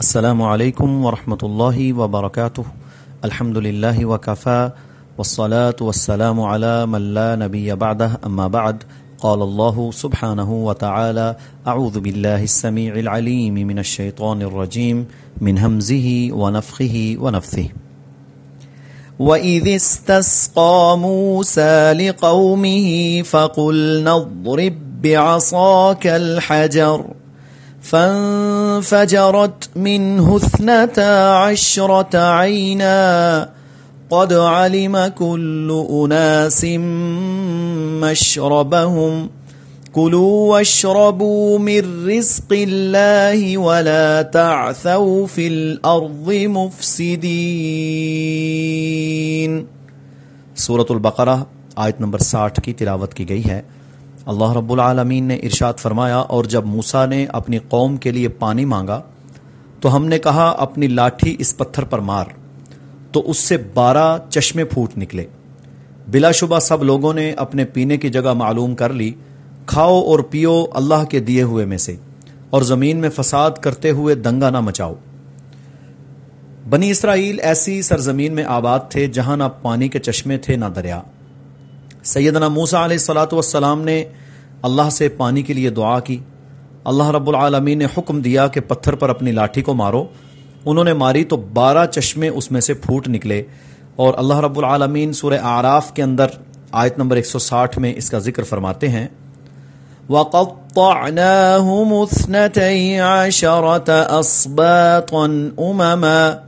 السلام علیکم ورحمۃ اللہ وبرکاتہ الحمد للہ وکفا والصلاة والسلام على من لا نبی بعده اما بعد. قال الله سبحانه وتعالى اعوذ بالله السميع العليم من الشيطان الرجيم، من همزه ونفخه ونفثه. وَإِذِ اسْتَسْقَى مُوسَى لِقَوْمِهِ فَقُلْنَا اضْرِبْ بِعَصَاكَ الْحَجَرَ فانفجرت منه اثنتا عشرة عينا قد علم كل أناس مشربهم. كلوا واشربوا من رزق الله ولا تعثوا في الأرض مفسدين. سورة البقرہ آیت نمبر ساٹھ کی تلاوت کی گئی ہے. اللہ رب العالمین نے ارشاد فرمایا اور جب موسا نے اپنی قوم کے لیے پانی مانگا تو ہم نے کہا، اپنی لاٹھی اس پتھر پر مار۔ تو اس سے بارہ چشمے پھوٹ نکلے۔ بلا شبہ سب لوگوں نے اپنے پینے کی جگہ معلوم کر لی۔ کھاؤ اور پیو اللہ کے دیے ہوئے میں سے اور زمین میں فساد کرتے ہوئے دنگا نہ مچاؤ۔ بنی اسرائیل ایسی سرزمین میں آباد تھے جہاں نہ پانی کے چشمے تھے نہ دریا۔ سیدنا موسا علیہ السلاۃ والسلام نے اللہ سے پانی کے لیے دعا کی۔ اللہ رب العالمین نے حکم دیا کہ پتھر پر اپنی لاٹھی کو مارو۔ انہوں نے ماری تو بارہ چشمے اس میں سے پھوٹ نکلے۔ اور اللہ رب العالمین سورہ آراف کے اندر آیت نمبر 160 میں اس کا ذکر فرماتے ہیں۔ وَقَطَّعْنَاهُمُ اثْنَتَيْ عَشَرَةَ أَصْبَاطًا أُمَمًا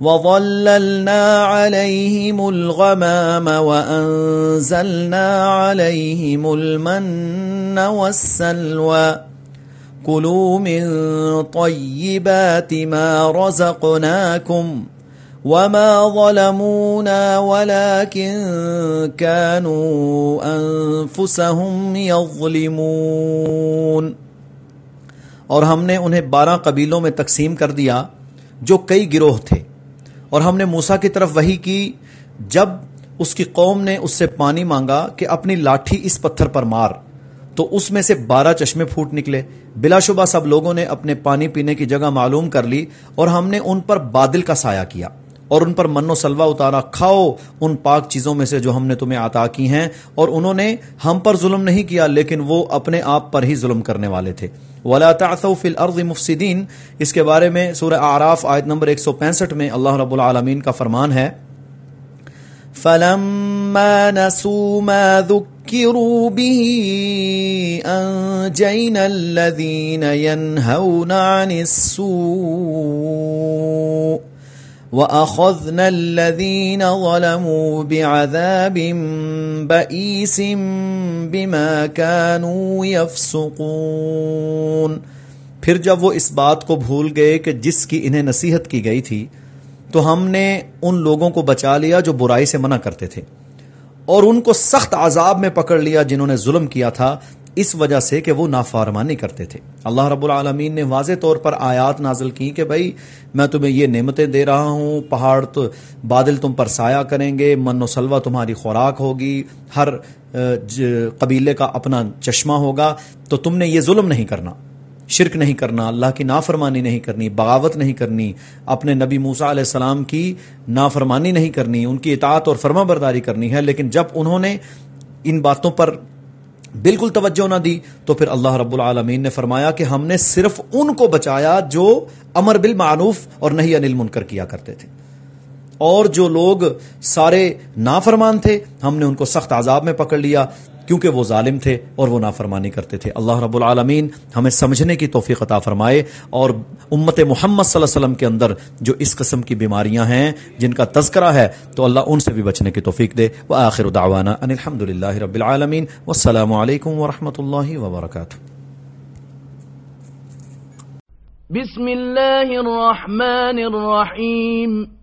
وظللنا عليهم الغمام وأنزلنا عليهم المن والسلوى كلوا من طيبات ما رزقناكم وما ظلمونا ولكن كانوا أنفسهم يظلمون اور ہم نے انہیں بارہ قبیلوں میں تقسیم کر دیا جو کئی گروہ تھے۔ اور ہم نے موسا کی طرف وہی کی جب اس کی قوم نے اس سے پانی مانگا کہ اپنی لاٹھی اس پتھر پر مار تو اس میں سے بارہ چشمے پھوٹ نکلے۔ بلا شبہ سب لوگوں نے اپنے پانی پینے کی جگہ معلوم کر لی اور ہم نے ان پر بادل کا سایہ کیا۔ اور ان پر من و سلوا اتارا، کھاؤ ان پاک چیزوں میں سے جو ہم نے تمہیں عطا کی ہیں۔ اور انہوں نے ہم پر ظلم نہیں کیا، لیکن وہ اپنے آپ پر ہی ظلم کرنے والے تھے۔ ولا تعثوا في الارض مفسدين۔ اس کے بارے میں سورہ اعراف آیت نمبر 165 میں اللہ رب العالمین کا فرمان ہے۔ فلما نسوا ما ذكروا به انجينا الذين ينهون عن السوء واخذنا الذين ظلموا بعذاب بئيس بما كانوا يفسقون۔ پھر جب وہ اس بات کو بھول گئے کہ جس کی انہیں نصیحت کی گئی تھی، تو ہم نے ان لوگوں کو بچا لیا جو برائی سے منع کرتے تھے، اور ان کو سخت عذاب میں پکڑ لیا جنہوں نے ظلم کیا تھا اس وجہ سے کہ وہ نافارمانی کرتے تھے۔ اللہ رب العالمین نے واضح طور پر آیات نازل کی کہ بھائی، میں تمہیں یہ نعمتیں دے رہا ہوں، پہاڑ تو بادل تم پر سایہ کریں گے، من و سلوا تمہاری خوراک ہوگی، ہر قبیلے کا اپنا چشمہ ہوگا، تو تم نے یہ ظلم نہیں کرنا، شرک نہیں کرنا، اللہ کی نافرمانی نہیں کرنی، بغاوت نہیں کرنی، اپنے نبی موسا علیہ السلام کی نافرمانی نہیں کرنی، ان کی اطاعت اور فرما برداری کرنی ہے، لیکن جب انہوں نے ان باتوں پر بالکل توجہ نہ دی تو پھر اللہ رب العالمین نے فرمایا کہ ہم نے صرف ان کو بچایا جو امر بالمعروف اور نہیں انل منکر کیا کرتے تھے۔ اور جو لوگ سارے نافرمان تھے، ہم نے ان کو سخت عذاب میں پکڑ لیا۔ کیونکہ وہ ظالم تھے اور وہ نافرمانی کرتے تھے۔ اللہ رب العالمین ہمیں سمجھنے کی توفیق عطا فرمائے اور امت محمد صلی اللہ علیہ وسلم کے اندر جو اس قسم کی بیماریاں ہیں، جن کا تذکرہ ہے، تو اللہ ان سے بھی بچنے کی توفیق دے۔ وہ آخر دعوانا ان الحمد للہ رب العالمین۔ والسلام علیکم ورحمۃ اللہ وبرکاتہ۔ بسم اللہ الرحمن الرحیم۔